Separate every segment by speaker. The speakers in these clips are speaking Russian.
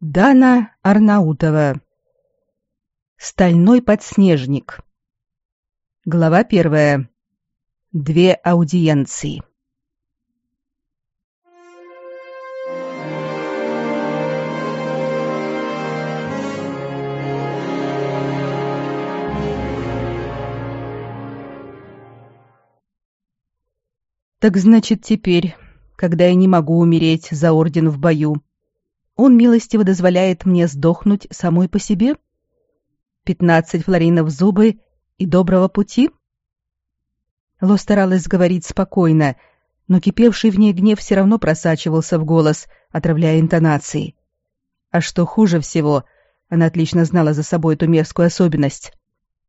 Speaker 1: Дана Арнаутова. Стальной подснежник. Глава первая. Две аудиенции. Так значит, теперь, когда я не могу умереть за орден в бою, он милостиво дозволяет мне сдохнуть самой по себе? Пятнадцать флоринов зубы и доброго пути? Ло старалась говорить спокойно, но кипевший в ней гнев все равно просачивался в голос, отравляя интонации. А что хуже всего, она отлично знала за собой эту мерзкую особенность.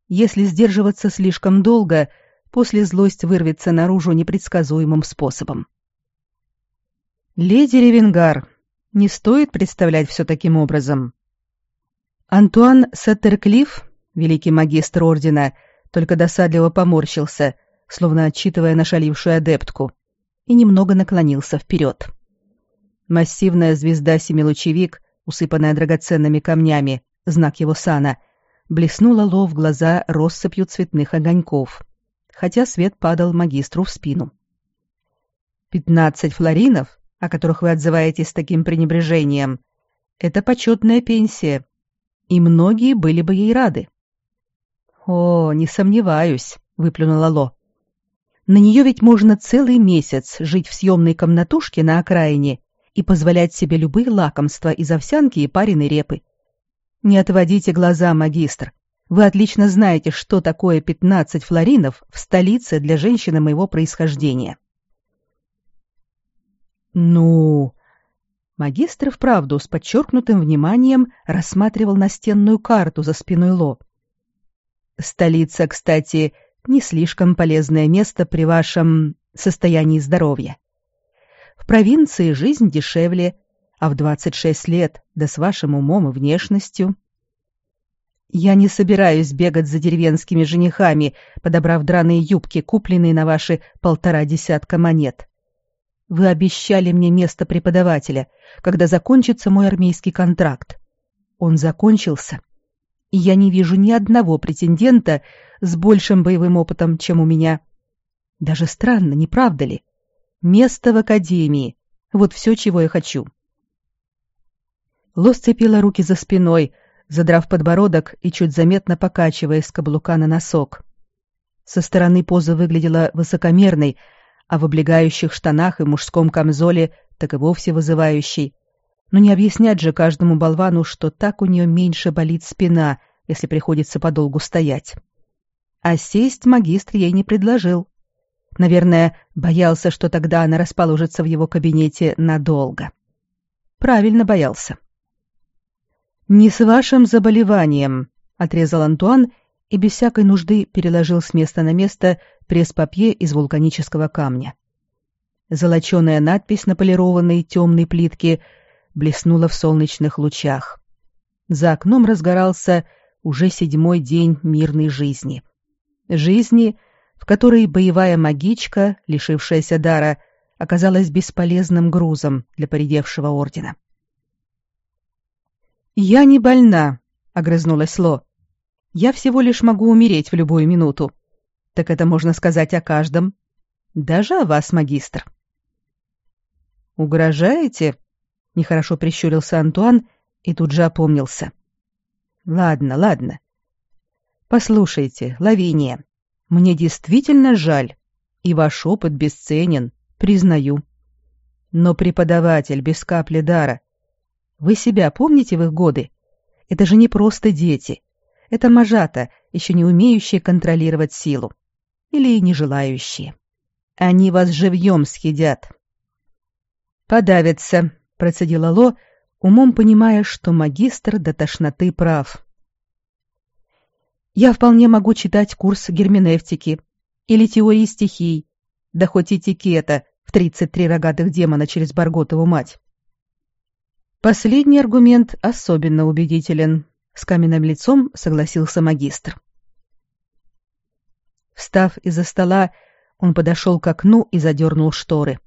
Speaker 1: Если сдерживаться слишком долго, после злость вырвется наружу непредсказуемым способом. «Леди Ревенгар, не стоит представлять все таким образом. Антуан Саттерклифф, великий магистр ордена, только досадливо поморщился, словно отчитывая нашалившую адептку, и немного наклонился вперед. Массивная звезда-семилучевик, усыпанная драгоценными камнями, знак его сана, блеснула Ло в глаза россыпью цветных огоньков, хотя свет падал магистру в спину. «Пятнадцать флоринов о которых вы отзываетесь с таким пренебрежением, это почетная пенсия, и многие были бы ей рады. О, не сомневаюсь, выплюнула Ло. На нее ведь можно целый месяц жить в съемной комнатушке на окраине и позволять себе любые лакомства из овсянки и пареной репы. Не отводите глаза, магистр. Вы отлично знаете, что такое пятнадцать флоринов в столице для женщины моего происхождения. Ну, магистр вправду с подчеркнутым вниманием рассматривал настенную карту за спиной Ло. Столица, кстати, не слишком полезное место при вашем состоянии здоровья. В провинции жизнь дешевле, а в 26 лет, да с вашим умом и внешностью. Я не собираюсь бегать за деревенскими женихами, подобрав драные юбки, купленные на ваши полтора десятка монет. Вы обещали мне место преподавателя, когда закончится мой армейский контракт. Он закончился, и я не вижу ни одного претендента с большим боевым опытом, чем у меня. Даже странно, не правда ли? Место в академии. Вот все, чего я хочу. Ло сцепила руки за спиной, задрав подбородок и чуть заметно покачиваясь с каблука на носок. Со стороны поза выглядела высокомерной, а в облегающих штанах и мужском камзоле так и вовсе вызывающий. Но не объяснять же каждому болвану, что так у нее меньше болит спина, если приходится подолгу стоять. А сесть магистр ей не предложил. Наверное, боялся, что тогда она расположится в его кабинете надолго. Правильно боялся. «Не с вашим заболеванием», — отрезал Антуан и без всякой нужды переложил с места на место пресс-папье из вулканического камня. Золоченая надпись на полированной темной плитке блеснула в солнечных лучах. За окном разгорался уже седьмой день мирной жизни. Жизни, в которой боевая магичка, лишившаяся дара, оказалась бесполезным грузом для поредевшего ордена. «Я не больна», — огрызнулась Ло. Я всего лишь могу умереть в любую минуту. Так это можно сказать о каждом. Даже о вас, магистр. Угрожаете? Нехорошо прищурился Антуан и тут же опомнился. Ладно, ладно. Послушайте, Лавиния, мне действительно жаль, и ваш опыт бесценен, признаю. Но преподаватель без капли дара. Вы себя помните в их годы? Это же не просто дети. Это мажата, еще не умеющие контролировать силу. Или не желающие. Они вас живьем съедят. «Подавится», — процедила Ло, умом понимая, что магистр до тошноты прав. «Я вполне могу читать курс герменевтики или теории стихий, да хоть этикета в тридцать три рогатых демона через Барготову мать». Последний аргумент особенно убедителен, с каменным лицом согласился магистр. Встав из-за стола, он подошел к окну и задернул шторы.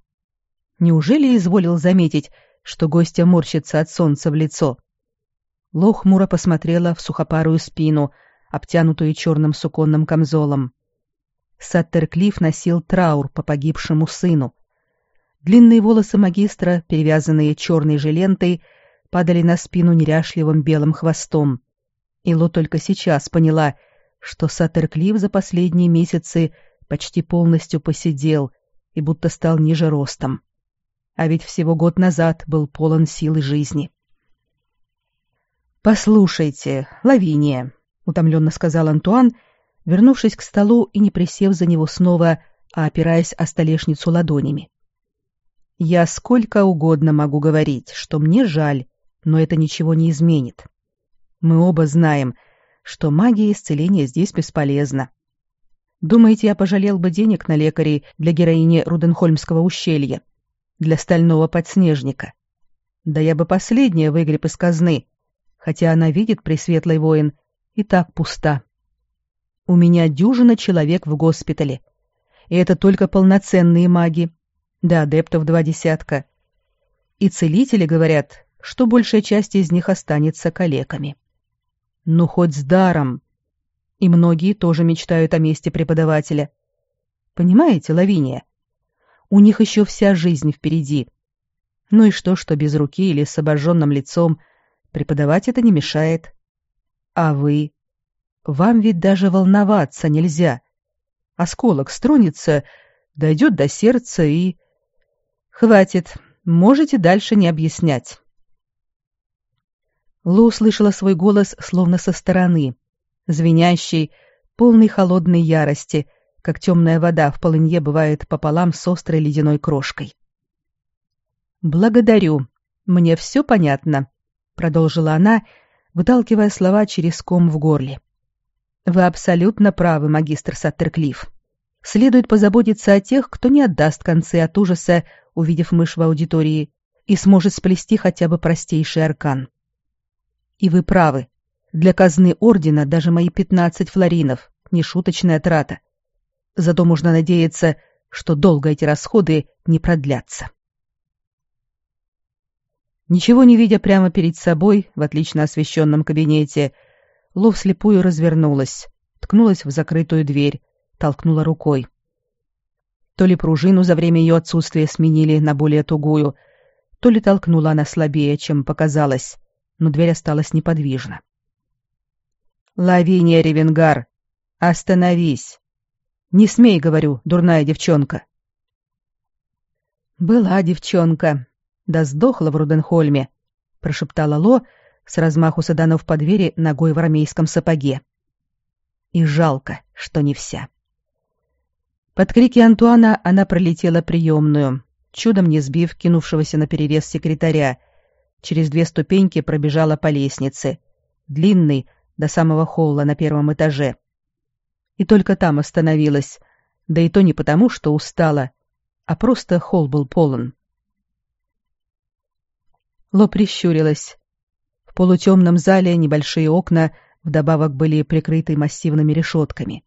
Speaker 1: Неужели изволил заметить, что гостья морщится от солнца в лицо, Ло хмуро посмотрела в сухопарую спину, обтянутую черным суконным камзолом. Саттерклифф носил траур по погибшему сыну. Длинные волосы магистра, перевязанные черной же лентой, падали на спину неряшливым белым хвостом. И Ло только сейчас поняла, что Саттерклифф за последние месяцы почти полностью посидел и будто стал ниже ростом. А ведь всего год назад был полон силы жизни. «Послушайте, Лавиния», — утомленно сказал Антуан, вернувшись к столу и не присев за него снова, а опираясь о столешницу ладонями. «Я сколько угодно могу говорить, что мне жаль, но это ничего не изменит. Мы оба знаем, что магия исцеления здесь бесполезна. Думаете, я пожалел бы денег на лекарей для героини Руденхольмского ущелья, для стального подснежника? Да я бы последнее выгреб из казны, хотя она видит, пресветлый воин, и так пуста. У меня дюжина человек в госпитале, и это только полноценные маги, да адептов два десятка. И целители говорят, что большая часть из них останется калеками. Ну, хоть с даром. И многие тоже мечтают о месте преподавателя. Понимаете, Лавиния? У них еще вся жизнь впереди. Ну и что, что без руки или с обожженным лицом – Преподавать это не мешает. А вы? Вам ведь даже волноваться нельзя. Осколок струнется, дойдет до сердца и... Хватит, можете дальше не объяснять. Лу услышала свой голос словно со стороны, звенящий, полный холодной ярости, как темная вода в полынье бывает пополам с острой ледяной крошкой. «Благодарю. Мне все понятно продолжила она, выталкивая слова через ком в горле. Вы абсолютно правы, магистр Саттерклифф. Следует позаботиться о тех, кто не отдаст концы от ужаса, увидев мышь в аудитории, и сможет сплести хотя бы простейший аркан. И вы правы. Для казны ордена даже мои пятнадцать флоринов — не шуточная трата. Зато можно надеяться, что долго эти расходы не продлятся. Ничего не видя прямо перед собой, в отлично освещенном кабинете, Ло вслепую развернулась, ткнулась в закрытую дверь, толкнула рукой. То ли пружину за время ее отсутствия сменили на более тугую, то ли толкнула она слабее, чем показалось, но дверь осталась неподвижна. «Лавиния Ревенгар, остановись! Не смей, говорю, дурная девчонка!» «Была девчонка», да сдохла в Руденхольме, прошептала Ло, с размаху саданов по двери ногой в армейском сапоге. И жалко, что не вся. Под крики Антуана она пролетела приемную, чудом не сбив кинувшегося на перерез секретаря, через две ступеньки пробежала по лестнице, длинной, до самого холла на первом этаже. И только там остановилась, да и то не потому, что устала, а просто холл был полон. Ло прищурилась. В полутемном зале небольшие окна вдобавок были прикрыты массивными решетками.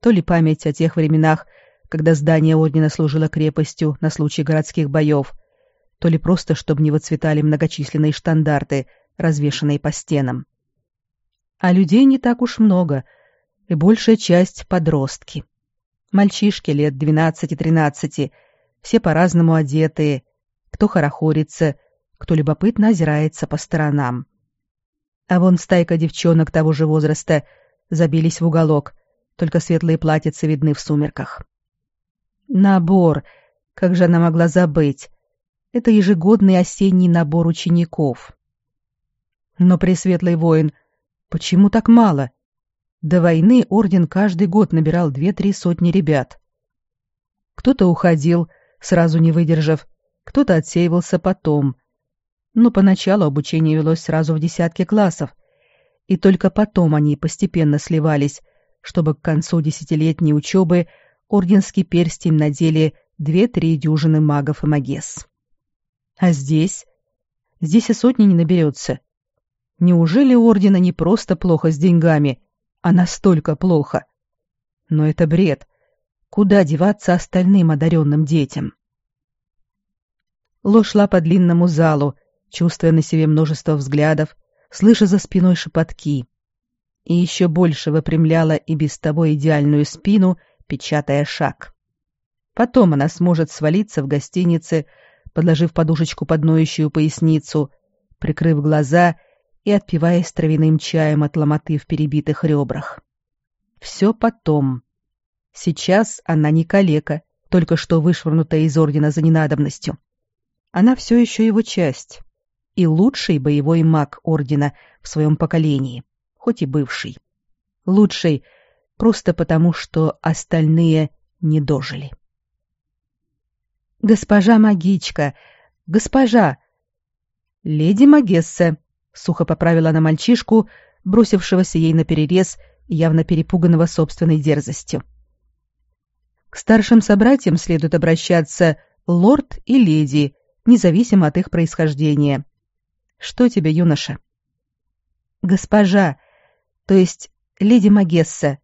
Speaker 1: То ли память о тех временах, когда здание ордена служило крепостью на случай городских боев, то ли просто, чтобы не выцветали многочисленные штандарты, развешанные по стенам. А людей не так уж много, и большая часть — подростки. Мальчишки лет двенадцати-тринадцати, все по-разному одетые, кто хорохорится — кто любопытно озирается по сторонам. А вон стайка девчонок того же возраста забились в уголок, только светлые платьицы видны в сумерках. Набор, как же она могла забыть? Это ежегодный осенний набор учеников. Но пресветлый воин, почему так мало? До войны орден каждый год набирал две-три сотни ребят. Кто-то уходил, сразу не выдержав, кто-то отсеивался потом — но поначалу обучение велось сразу в десятки классов, и только потом они постепенно сливались, чтобы к концу десятилетней учебы орденский перстень надели две-три дюжины магов и магес. А здесь? Здесь и сотни не наберется. Неужели ордена не просто плохо с деньгами, а настолько плохо? Но это бред. Куда деваться остальным одаренным детям? Ло шла по длинному залу, чувствуя на себе множество взглядов, слыша за спиной шепотки, и еще больше выпрямляла и без того идеальную спину, печатая шаг. Потом она сможет свалиться в гостинице, подложив подушечку под ноющую поясницу, прикрыв глаза и отпиваясь травяным чаем от ломоты в перебитых ребрах. Все потом. Сейчас она не калека, только что вышвырнутая из ордена за ненадобностью. Она все еще его часть и лучший боевой маг ордена в своем поколении, хоть и бывший. Лучший просто потому, что остальные не дожили. «Госпожа магичка! Госпожа!» «Леди Магесса!» — сухо поправила она мальчишку, бросившегося ей наперерез и явно перепуганного собственной дерзостью. К старшим собратьям следует обращаться лорд и леди, независимо от их происхождения. Что тебе, юноша? Госпожа, то есть леди Магесса.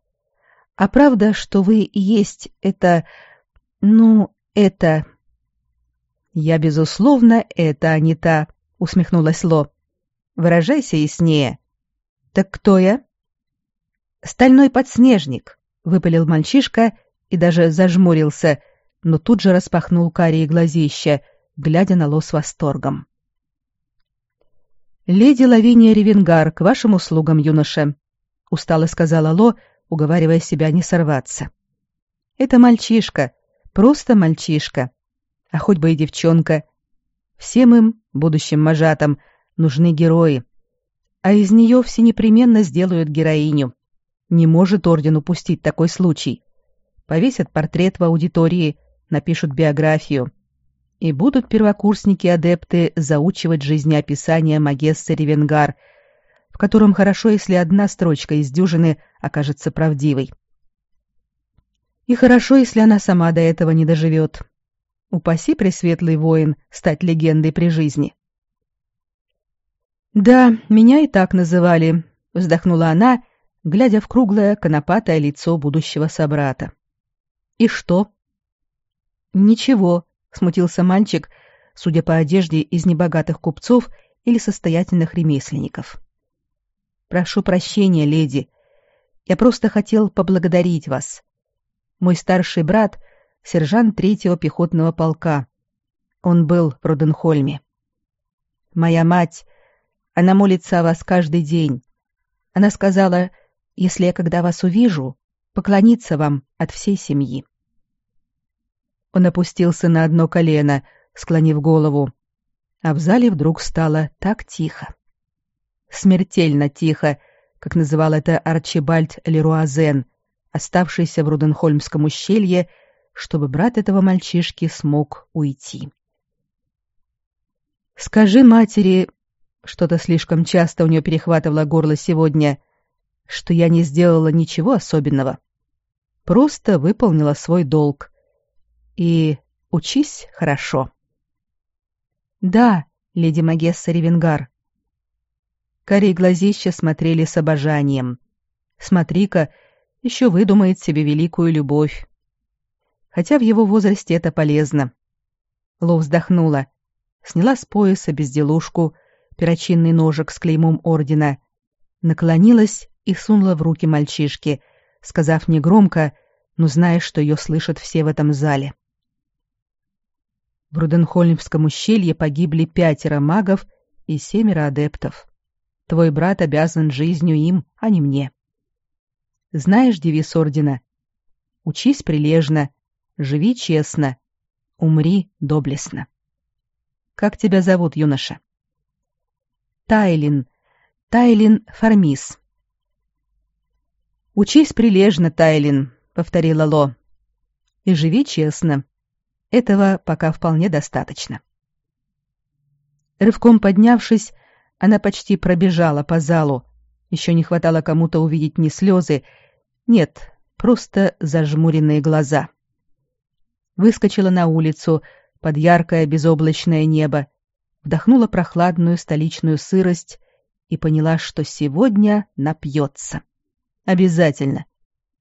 Speaker 1: А правда, что вы есть это... ну, это... Я, безусловно, это а не та, усмехнулась Ло. Выражайся яснее. Так кто я? Стальной подснежник, выпалил мальчишка и даже зажмурился, но тут же распахнул карие глазища, глядя на Ло с восторгом. «Леди Лавиния Ревенгар, к вашим услугам, юноша», — устало сказала Ло, уговаривая себя не сорваться. «Это мальчишка, просто мальчишка, а хоть бы и девчонка. Всем им, будущим мажатам, нужны герои, а из нее все непременно сделают героиню. Не может орден упустить такой случай. Повесят портрет в аудитории, напишут биографию — и будут первокурсники-адепты заучивать жизнеописание Магессы Ревенгар, в котором хорошо, если одна строчка из дюжины окажется правдивой. И хорошо, если она сама до этого не доживет. Упаси, пресветлый воин, стать легендой при жизни. «Да, меня и так называли», — вздохнула она, глядя в круглое конопатое лицо будущего собрата. «И что?» «Ничего», смутился мальчик, судя по одежде из небогатых купцов или состоятельных ремесленников. Прошу прощения, леди. Я просто хотел поблагодарить вас. Мой старший брат сержант третьего пехотного полка. Он был в Роденхольме. Моя мать, она молится о вас каждый день. Она сказала, если я когда вас увижу, поклониться вам от всей семьи. Он опустился на одно колено, склонив голову. А в зале вдруг стало так тихо. Смертельно тихо, как называл это Арчибальд Леруазен, оставшийся в Руденхольмском ущелье, чтобы брат этого мальчишки смог уйти. «Скажи матери...» Что-то слишком часто у нее перехватывало горло сегодня, что я не сделала ничего особенного. Просто выполнила свой долг. И учись хорошо. Да, леди Магесса Ревенгар. Кори глазища смотрели с обожанием. Смотри-ка, еще выдумает себе великую любовь. Хотя в его возрасте это полезно. Ло вздохнула, сняла с пояса безделушку, перочинный ножик с клеймом ордена, наклонилась и сунула в руки мальчишки, сказав негромко, но зная, что ее слышат все в этом зале. В Руденхольмском ущелье погибли пятеро магов и семеро адептов. Твой брат обязан жизнью им, а не мне. Знаешь девиз ордена? Учись прилежно, живи честно, умри доблестно. Как тебя зовут, юноша? Тайлин. Тайлин Фармис. Учись прилежно, Тайлин, повторила Ло. И живи честно. Этого пока вполне достаточно. Рывком поднявшись, она почти пробежала по залу. Еще не хватало кому-то увидеть не слезы, нет, просто зажмуренные глаза. Выскочила на улицу под яркое безоблачное небо, вдохнула прохладную столичную сырость и поняла, что сегодня напьется. Обязательно.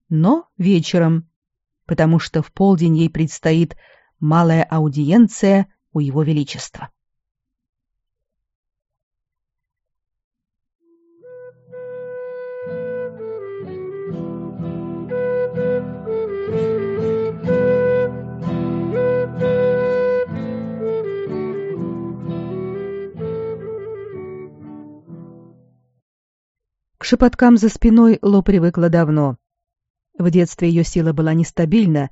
Speaker 1: Но вечером, потому что в полдень ей предстоит малая аудиенция у его величества. К шепоткам за спиной Ло привыкла давно. В детстве ее сила была нестабильна,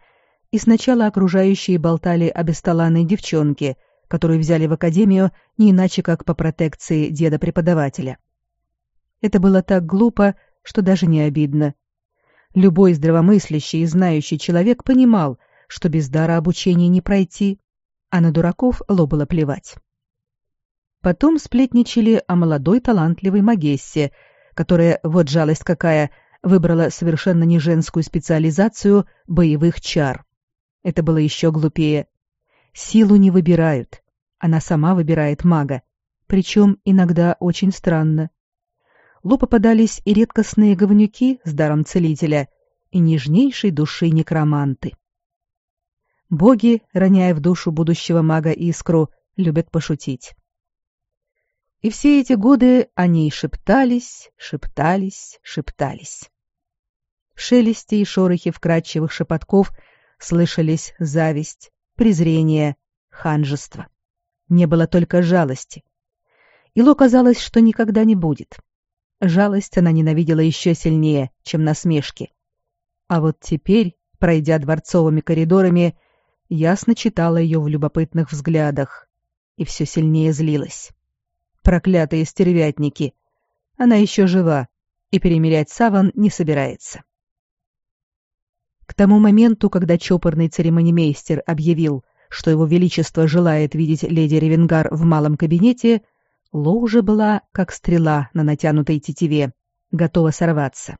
Speaker 1: и сначала окружающие болтали о бесталанной девчонке, которую взяли в академию не иначе, как по протекции деда-преподавателя. Это было так глупо, что даже не обидно. Любой здравомыслящий и знающий человек понимал, что без дара обучения не пройти, а на дураков Ло было плевать. Потом сплетничали о молодой талантливой Магессе, которая, вот жалость какая, выбрала совершенно не женскую специализацию боевых чар. Это было еще глупее. Силу не выбирают. Она сама выбирает мага. Причем иногда очень странно. Лу попадались и редкостные говнюки с даром целителя, и нежнейшей души некроманты. Боги, роняя в душу будущего мага искру, любят пошутить. И все эти годы они шептались, шептались, шептались. В шелесте и шорохе вкрадчивых шепотков слышались зависть, презрение, ханжество. Не было только жалости. Ило казалось, что никогда не будет. Жалость она ненавидела еще сильнее, чем насмешки. А вот теперь, пройдя дворцовыми коридорами, ясно читала ее в любопытных взглядах и все сильнее злилась. Проклятые стервятники! Она еще жива, и перемерять саван не собирается. К тому моменту, когда чопорный церемонимейстер объявил, что его величество желает видеть леди Ревенгар в малом кабинете, Ло уже была, как стрела на натянутой тетиве, готова сорваться.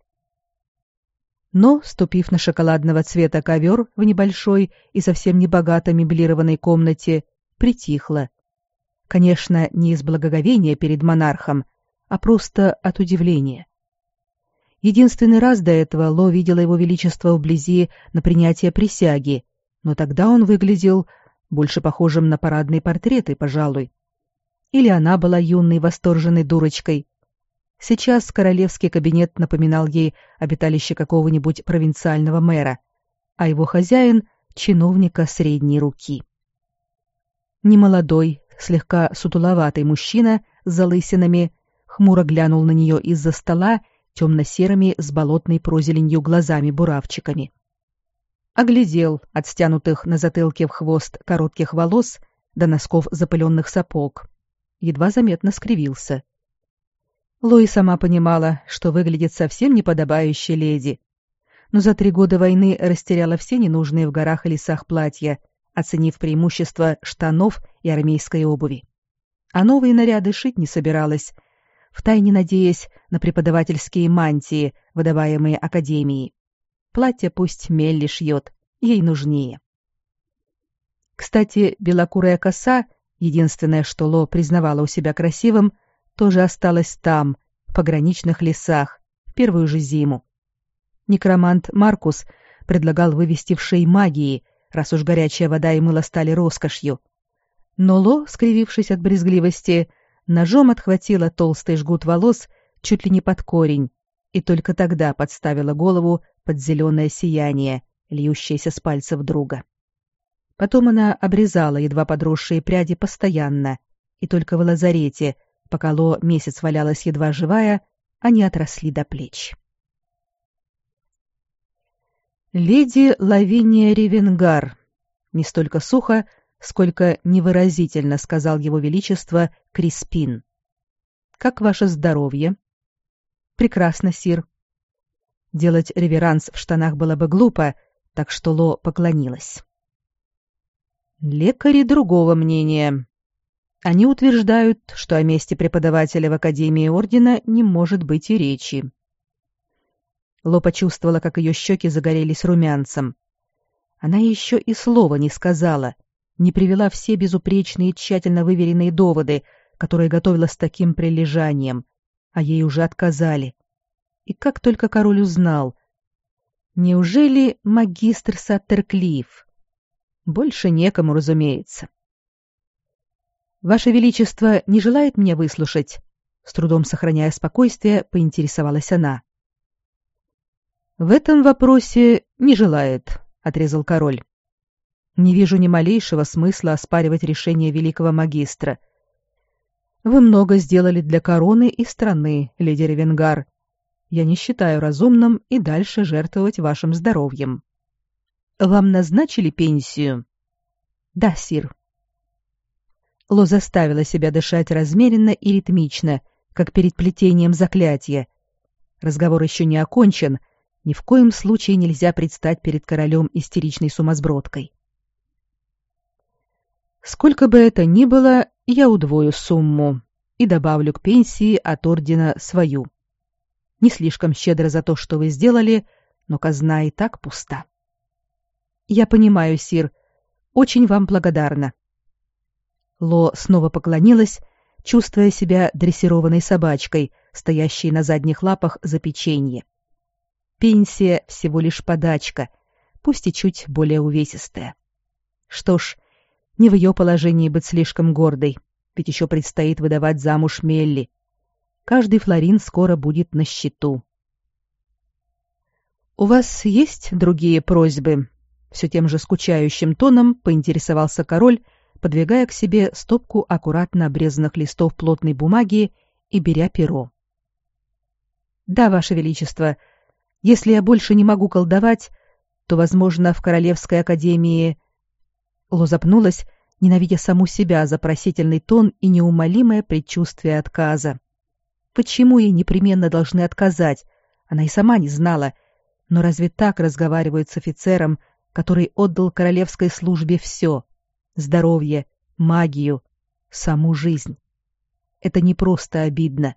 Speaker 1: Но, ступив на шоколадного цвета ковер в небольшой и совсем небогато меблированной комнате, притихла Конечно, не из благоговения перед монархом, а просто от удивления. Единственный раз до этого Ло видела его величество вблизи на принятие присяги, но тогда он выглядел больше похожим на парадные портреты, пожалуй. Или она была юной восторженной дурочкой. Сейчас королевский кабинет напоминал ей обиталище какого-нибудь провинциального мэра, а его хозяин — чиновника средней руки. Немолодой, слегка сутуловатый мужчина с залысинами хмуро глянул на нее из-за стола темно-серыми с болотной прозеленью глазами-буравчиками. Оглядел от стянутых на затылке в хвост коротких волос до носков запыленных сапог. Едва заметно скривился. Лои сама понимала, что выглядит совсем неподобающей леди, но за три года войны растеряла все ненужные в горах и лесах платья — оценив преимущество штанов и армейской обуви. А новые наряды шить не собиралась, втайне надеясь на преподавательские мантии, выдаваемые академией. Платье пусть Мелли шьет, ей нужнее. Кстати, белокурая коса, единственное, что Ло признавала у себя красивым, тоже осталась там, в пограничных лесах, в первую же зиму. Некромант Маркус предлагал вывести в шей магии, раз уж горячая вода и мыло стали роскошью. Но Ло, скривившись от брезгливости, ножом отхватила толстый жгут волос чуть ли не под корень и только тогда подставила голову под зеленое сияние, льющееся с пальцев друга. Потом она обрезала едва подросшие пряди постоянно, и только в лазарете, пока Ло месяц валялась едва живая, они отросли до плеч. Леди Лавиния Ревенгар. Не столько сухо, сколько невыразительно сказал его величество Криспин. Как ваше здоровье? Прекрасно, сир. Делать реверанс в штанах было бы глупо, так что Ло поклонилась. Лекари другого мнения. Они утверждают, что о месте преподавателя в Академии Ордена не может быть и речи. Ло почувствовала, как ее щеки загорелись румянцем. Она еще и слова не сказала, не привела все безупречные тщательно выверенные доводы, которые готовила с таким прилежанием, а ей уже отказали. И как только король узнал. Неужели магистр Саттерклифф? Больше некому, разумеется. «Ваше Величество не желает меня выслушать?» С трудом сохраняя спокойствие, поинтересовалась она. В этом вопросе не желает, отрезал король. Не вижу ни малейшего смысла оспаривать решение великого магистра. Вы много сделали для короны и страны, леди Ревенгар, я не считаю разумным и дальше жертвовать вашим здоровьем. Вам назначили пенсию? Да, сир. Ло заставила себя дышать размеренно и ритмично, как перед плетением заклятия. Разговор еще не окончен, ни в коем случае нельзя предстать перед королем истеричной сумасбродкой. Сколько бы это ни было, я удвою сумму и добавлю к пенсии от ордена свою. Не слишком щедро за то, что вы сделали, но казна и так пуста. Я понимаю, сир. Очень вам благодарна. Ло снова поклонилась, чувствуя себя дрессированной собачкой, стоящей на задних лапах за печенье. Пенсия всего лишь подачка, пусть и чуть более увесистая. Что ж, не в ее положении быть слишком гордой, ведь еще предстоит выдавать замуж Мелли. Каждый флорин скоро будет на счету. «У вас есть другие просьбы?» Все тем же скучающим тоном поинтересовался король, подвигая к себе стопку аккуратно обрезанных листов плотной бумаги и беря перо. «Да, Ваше Величество, если я больше не могу колдовать, то, возможно, в Королевской Академии...» Ло запнулась, ненавидя саму себя за просительный тон и неумолимое предчувствие отказа. Почему ей непременно должны отказать? Она и сама не знала. Но разве так разговаривают с офицером, который отдал королевской службе все — здоровье, магию, саму жизнь? Это не просто обидно.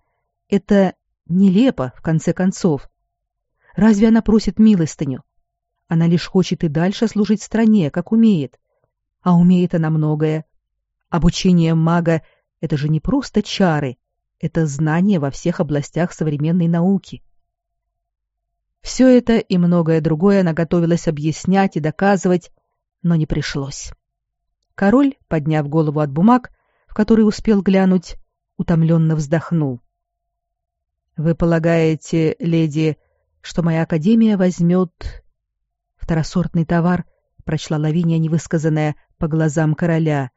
Speaker 1: Это нелепо, в конце концов. Разве она просит милостыню? Она лишь хочет и дальше служить стране, как умеет а умеет она многое. Обучение мага — это же не просто чары, это знание во всех областях современной науки. Все это и многое другое она готовилась объяснять и доказывать, но не пришлось. Король, подняв голову от бумаг, в которые успел глянуть, утомленно вздохнул. «Вы полагаете, леди, что моя академия возьмет второсортный товар?» — прочла Лавиния невысказанное по глазам короля.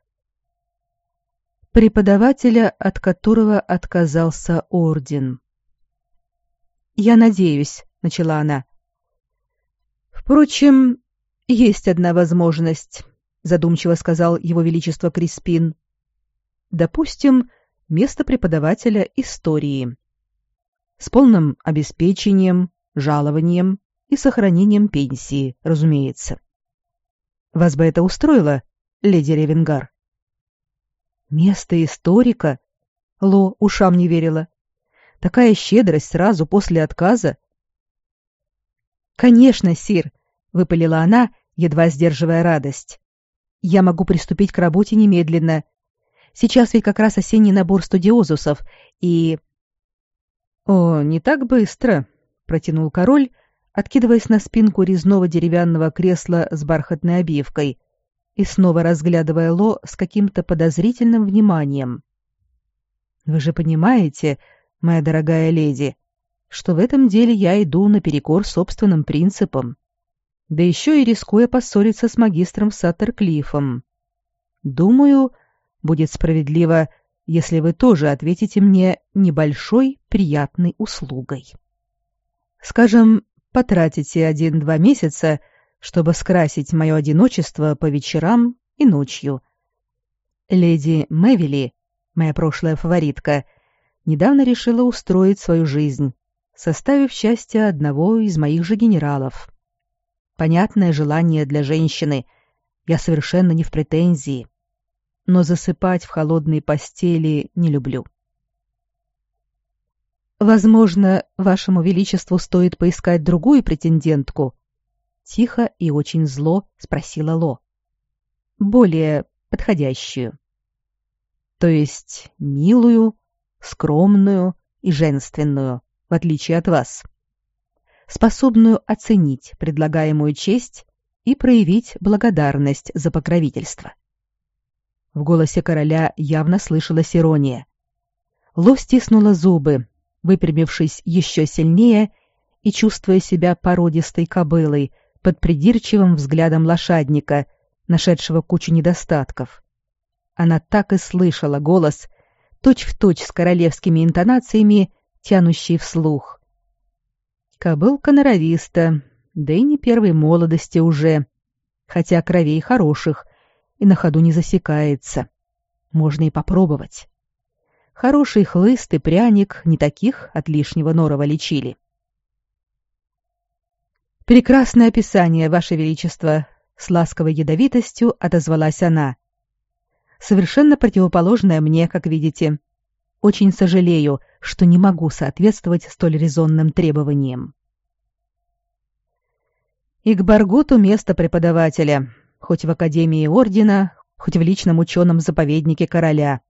Speaker 1: Преподавателя, от которого отказался орден. «Я надеюсь», — начала она. «Впрочем, есть одна возможность», — задумчиво сказал его величество Криспин. «Допустим, место преподавателя истории. С полным обеспечением, жалованием и сохранением пенсии, разумеется. Вас бы это устроило, леди Ревенгар. Место историка? Ло ушам не верила. Такая щедрость сразу после отказа. Конечно, сир, выпалила она, едва сдерживая радость. Я могу приступить к работе немедленно. Сейчас ведь как раз осенний набор студиозусов, и... О, не так быстро, протянул король, откидываясь на спинку резного деревянного кресла с бархатной обивкой, и снова разглядывая Ло с каким-то подозрительным вниманием. «Вы же понимаете, моя дорогая леди, что в этом деле я иду наперекор собственным принципам, да еще и рискуя поссориться с магистром Саттерклиффом. Думаю, будет справедливо, если вы тоже ответите мне небольшой приятной услугой. Скажем, потратите один-два месяца — чтобы скрасить мое одиночество по вечерам и ночью. Леди Мэвили, моя прошлая фаворитка, недавно решила устроить свою жизнь, составив счастье одного из моих же генералов. Понятное желание для женщины, я совершенно не в претензии, но засыпать в холодной постели не люблю. Возможно, вашему величеству стоит поискать другую претендентку, Тихо и очень зло спросила Ло. Более подходящую. То есть милую, скромную и женственную, в отличие от вас. Способную оценить предлагаемую честь и проявить благодарность за покровительство. В голосе короля явно слышалась ирония. Ло стиснула зубы, выпрямившись еще сильнее и чувствуя себя породистой кобылой, под придирчивым взглядом лошадника, нашедшего кучу недостатков. Она так и слышала голос, точь-в-точь точь с королевскими интонациями, тянущий вслух. Кобылка норовиста, да и не первой молодости уже, хотя кровей хороших, и на ходу не засекается. Можно и попробовать. Хороший хлыст и пряник не таких от лишнего норова лечили. «Прекрасное описание, Ваше Величество!» — с ласковой ядовитостью отозвалась она. «Совершенно противоположное мне, как видите. Очень сожалею, что не могу соответствовать столь резонным требованиям». И к Барготу место преподавателя, хоть в Академии Ордена, хоть в личном ученом заповеднике короля.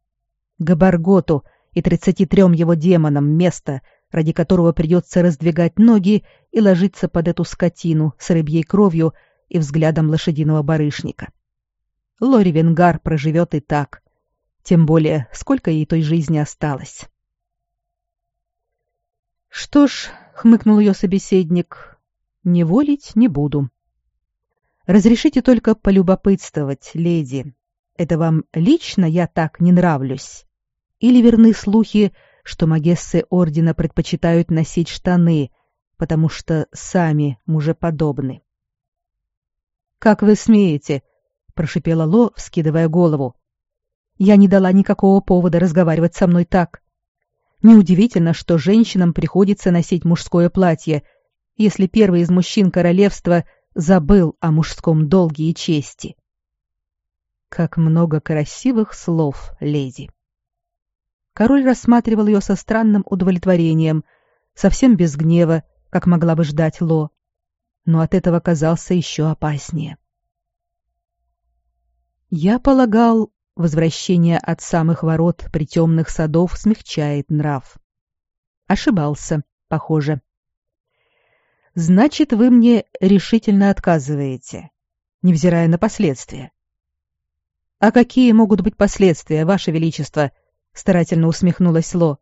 Speaker 1: К Барготу и тридцати трем его демонам место, ради которого придется раздвигать ноги и ложиться под эту скотину с рыбьей кровью и взглядом лошадиного барышника. Лори Венгар проживет и так. Тем более, сколько ей той жизни осталось. «Что ж», — хмыкнул ее собеседник, — «не волить не буду». «Разрешите только полюбопытствовать, леди. Это вам лично я так не нравлюсь? Или верны слухи, что магессы ордена предпочитают носить штаны, потому что сами мужеподобны. «Как вы смеете?» — прошипела Ло, вскидывая голову. «Я не дала никакого повода разговаривать со мной так. Неудивительно, что женщинам приходится носить мужское платье, если первый из мужчин королевства забыл о мужском долге и чести». «Как много красивых слов, леди!» Король рассматривал ее со странным удовлетворением, совсем без гнева, как могла бы ждать Ло, но от этого казался еще опаснее. Я полагал, возвращение от самых ворот притемных садов смягчает нрав. Ошибался, похоже. Значит, вы мне решительно отказываете, невзирая на последствия. А какие могут быть последствия, Ваше Величество, — старательно усмехнулась Ло.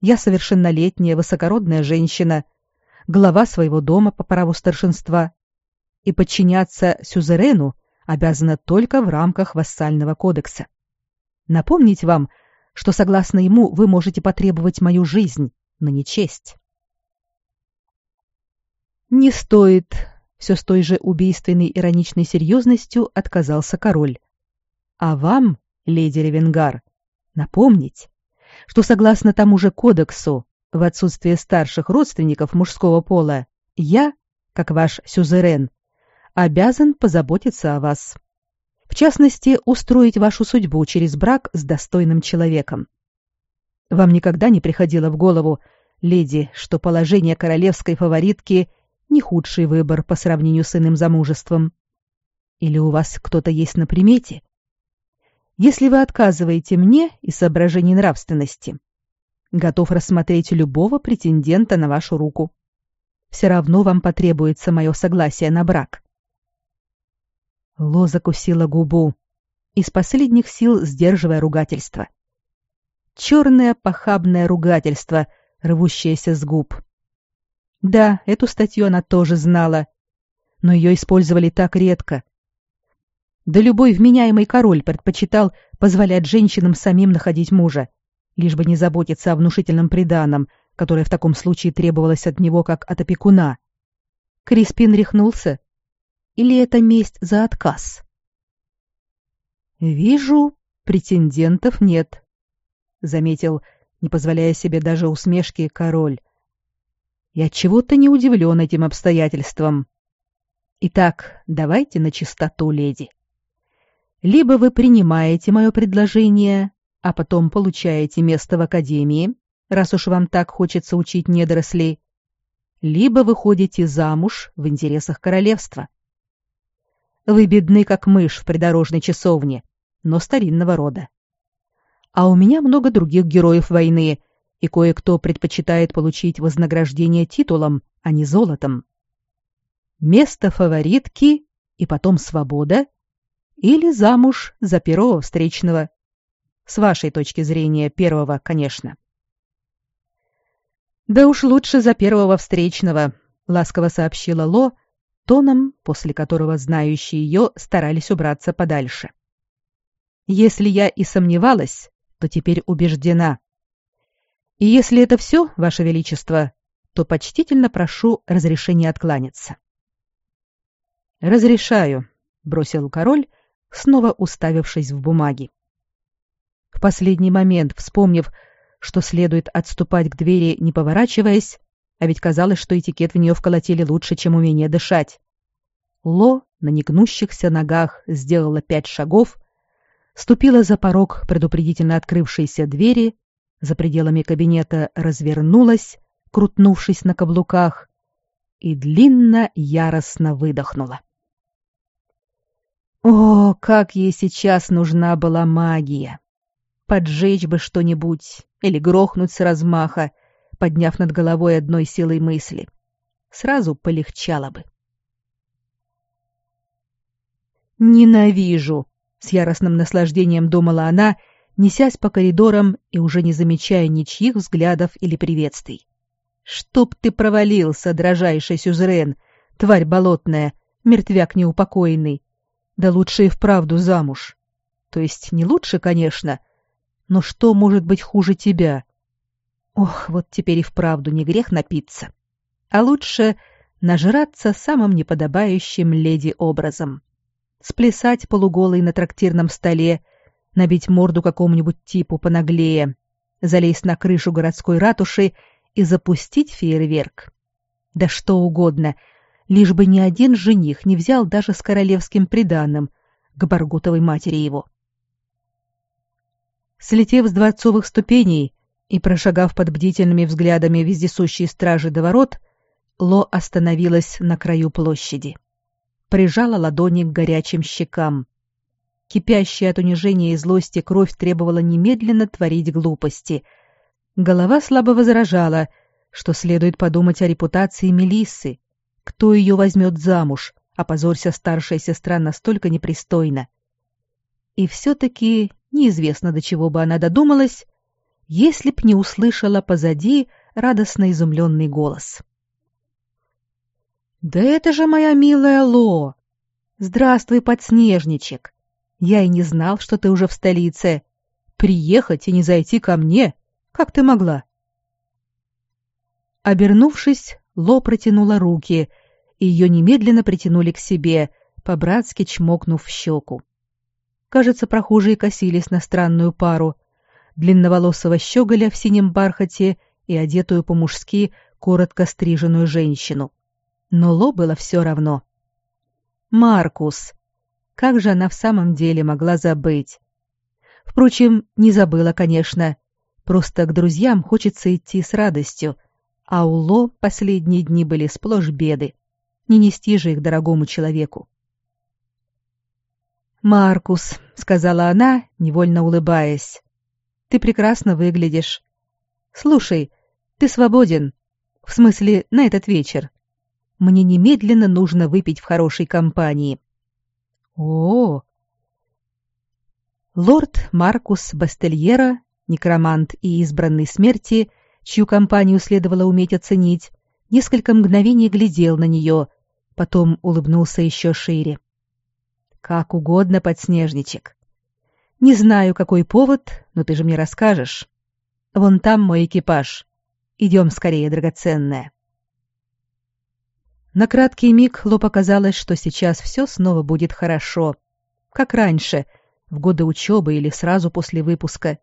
Speaker 1: Я совершеннолетняя, высокородная женщина, глава своего дома по праву старшинства, и подчиняться сюзерену обязана только в рамках вассального кодекса. Напомнить вам, что согласно ему вы можете потребовать мою жизнь, но не честь. Не стоит, все с той же убийственной ироничной серьезностью отказался король. А вам, леди Ревенгар, напомнить, что согласно тому же кодексу, в отсутствие старших родственников мужского пола, я, как ваш сюзерен, обязан позаботиться о вас. В частности, устроить вашу судьбу через брак с достойным человеком. Вам никогда не приходило в голову, леди, что положение королевской фаворитки не худший выбор по сравнению с иным замужеством? Или у вас кто-то есть на примете? Если вы отказываете мне из соображений нравственности. Готов рассмотреть любого претендента на вашу руку. Все равно вам потребуется мое согласие на брак. Ло закусила губу, из последних сил сдерживая ругательство. Черное похабное ругательство, рвущееся с губ. Да, эту статью она тоже знала, но ее использовали так редко, да любой вменяемый король предпочитал позволять женщинам самим находить мужа, лишь бы не заботиться о внушительном приданом, которое в таком случае требовалось от него как от опекуна. Криспин рехнулся? Или это месть за отказ? «Вижу, претендентов нет», — заметил, не позволяя себе даже усмешки, король. «Я чего-то не удивлен этим обстоятельством. Итак, давайте на чистоту, леди». Либо вы принимаете мое предложение, а потом получаете место в академии, раз уж вам так хочется учить недорослей, либо выходите замуж в интересах королевства. Вы бедны, как мышь в придорожной часовне, но старинного рода. А у меня много других героев войны, и кое-кто предпочитает получить вознаграждение титулом, а не золотом. Место фаворитки и потом свобода или замуж за первого встречного. С вашей точки зрения, первого, конечно. Да уж лучше за первого встречного, ласково сообщила Ло, тоном, после которого знающие ее старались убраться подальше. Если я и сомневалась, то теперь убеждена. И если это все, ваше величество, что почтительно прошу разрешения откланяться. «Разрешаю», — бросил король, снова уставившись в бумаги. В последний момент, вспомнив, что следует отступать к двери, не поворачиваясь, а ведь казалось, что этикет в нее вколотили лучше, чем умение дышать. Ло на негнущихся ногах сделала пять шагов, ступила за порог предупредительно открывшейся двери, за пределами кабинета развернулась, крутнувшись на каблуках, и длинно яростно выдохнула. О, как ей сейчас нужна была магия! Поджечь бы что-нибудь или грохнуть с размаха, подняв над головой одной силой мысли. Сразу полегчало бы. «Ненавижу!» — с яростным наслаждением думала она, несясь по коридорам и уже не замечая ничьих взглядов или приветствий. «Чтоб ты провалился, дрожайший сюзерен, тварь болотная, мертвяк неупокоенный! Да лучше и вправду замуж! То есть не лучше, конечно, но что может быть хуже тебя? Ох, вот теперь и вправду не грех напиться. А лучше нажраться самым неподобающим леди образом. Сплясать полуголый на трактирном столе, набить морду какому-нибудь типу понаглее, залезть на крышу городской ратуши и запустить фейерверк. Да что угодно, лишь бы ни один жених не взял даже с королевским приданым к Баргутовой матери его. Слетев с дворцовых ступеней, и, прошагав под бдительными взглядами вездесущей стражи до ворот, Ло остановилась на краю площади. Прижала ладони к горячим щекам. Кипящая от унижения и злости кровь требовала немедленно творить глупости. Голова слабо возражала, что следует подумать о репутации Мелиссы. Кто ее возьмет замуж, опозорься старшая сестра настолько непристойно. И все-таки неизвестно, до чего бы она додумалась, если б не услышала позади радостно изумленный голос. «Да это же моя милая Ло! Здравствуй, подснежничек! Я и не знал, что ты уже в столице. Приехать и не зайти ко мне? Как ты могла?» Обернувшись, Ло протянула руки, и ее немедленно притянули к себе, по-братски чмокнув в щеку. Кажется, прохожие косились на странную пару — длинноволосого щеголя в синем бархате и одетую по-мужски коротко стриженную женщину. Но Ло было все равно. Маркус! Как же она в самом деле могла забыть? Впрочем, не забыла, конечно. Просто к друзьям хочется идти с радостью, а у Ло последние дни были сплошь беды. Не нести же их дорогому человеку. «Маркус», — сказала она, невольно улыбаясь. Ты прекрасно выглядишь. Слушай, ты свободен. В смысле, на этот вечер. Мне немедленно нужно выпить в хорошей компании. О, -о, -о. Лорд Маркус Бастельера, некромант и избранный смерти, чью компанию следовало уметь оценить, несколько мгновений глядел на нее, потом улыбнулся еще шире. Как угодно, подснежничек. Не знаю, какой повод, но ты же мне расскажешь. Вон там мой экипаж. Идем скорее, драгоценная. На краткий миг Ло показалось, что сейчас все снова будет хорошо. Как раньше, в годы учебы или сразу после выпуска.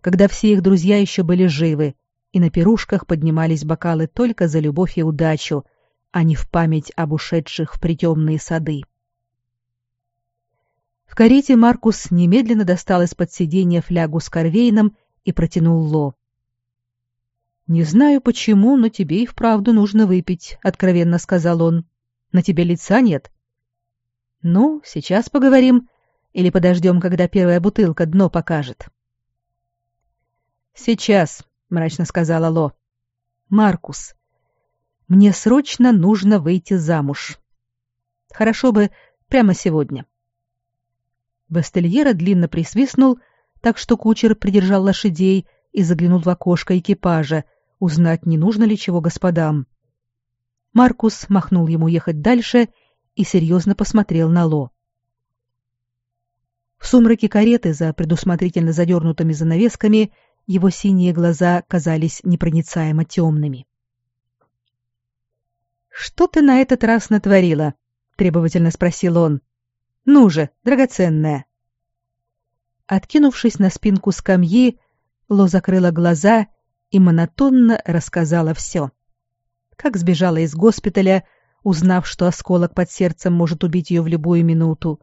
Speaker 1: Когда все их друзья еще были живы, и на пирушках поднимались бокалы только за любовь и удачу, а не в память об ушедших в притемные сады. В карете Маркус немедленно достал из-под сиденья флягу с корвейном и протянул Ло. «Не знаю почему, но тебе и вправду нужно выпить», — откровенно сказал он. «На тебе лица нет». «Ну, сейчас поговорим, или подождем, когда первая бутылка дно покажет». «Сейчас», — мрачно сказала Ло. «Маркус, мне срочно нужно выйти замуж. Хорошо бы прямо сегодня». Бастельера длинно присвистнул, так что кучер придержал лошадей и заглянул в окошко экипажа, узнать, не нужно ли чего господам. Маркус махнул ему ехать дальше и серьезно посмотрел на Ло. В сумраке кареты за предусмотрительно задернутыми занавесками его синие глаза казались непроницаемо темными. «Что ты на этот раз натворила?» — требовательно спросил он. «Ну же, драгоценная». Откинувшись на спинку скамьи, Ло закрыла глаза и монотонно рассказала все. Как сбежала из госпиталя, узнав, что осколок под сердцем может убить ее в любую минуту,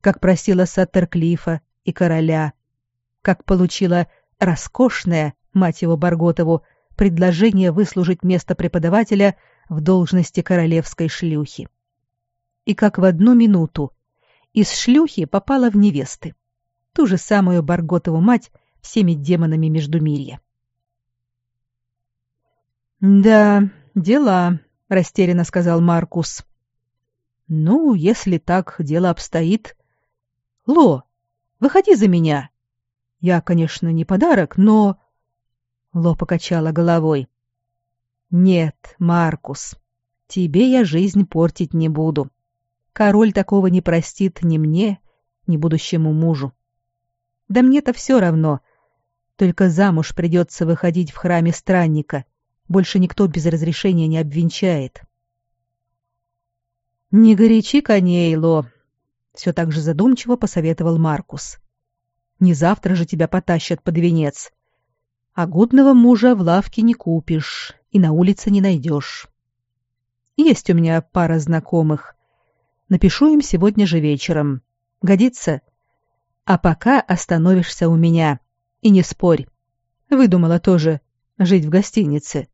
Speaker 1: как просила Саттерклифа и короля, как получила роскошное, мать его Барготову, предложение выслужить место преподавателя в должности королевской шлюхи. И как в одну минуту из шлюхи попала в невесты, ту же самую Барготову мать всеми демонами Междумирья. «Да, дела», — растерянно сказал Маркус. «Ну, если так дело обстоит...» «Ло, выходи за меня!» «Я, конечно, не подарок, но...» Ло покачала головой. «Нет, Маркус, тебе я жизнь портить не буду. Король такого не простит ни мне, ни будущему мужу. Да мне-то все равно. Только замуж придется выходить в храме странника. Больше никто без разрешения не обвенчает». «Не горячи коней, Ло», — все так же задумчиво посоветовал Маркус. «Не завтра же тебя потащат под венец. А годного мужа в лавке не купишь и на улице не найдешь. Есть у меня пара знакомых. Напишу им сегодня же вечером. Годится? А пока остановишься у меня. И не спорь. Выдумала тоже жить в гостинице.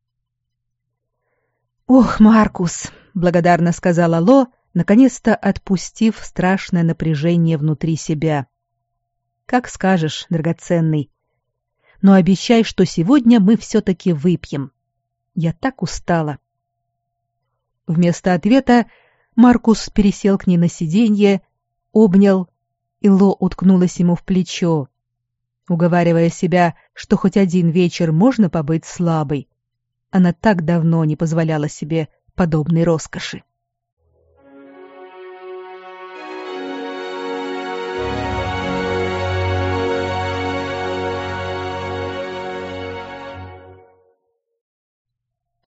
Speaker 1: «Ох, Маркус!» — благодарно сказала Ло, наконец-то отпустив страшное напряжение внутри себя. «Как скажешь, драгоценный но обещай, что сегодня мы все-таки выпьем. Я так устала. Вместо ответа Маркус пересел к ней на сиденье, обнял, и Ло уткнулась ему в плечо, уговаривая себя, что хоть один вечер можно побыть слабой. Она так давно не позволяла себе подобной роскоши.